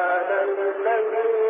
الذي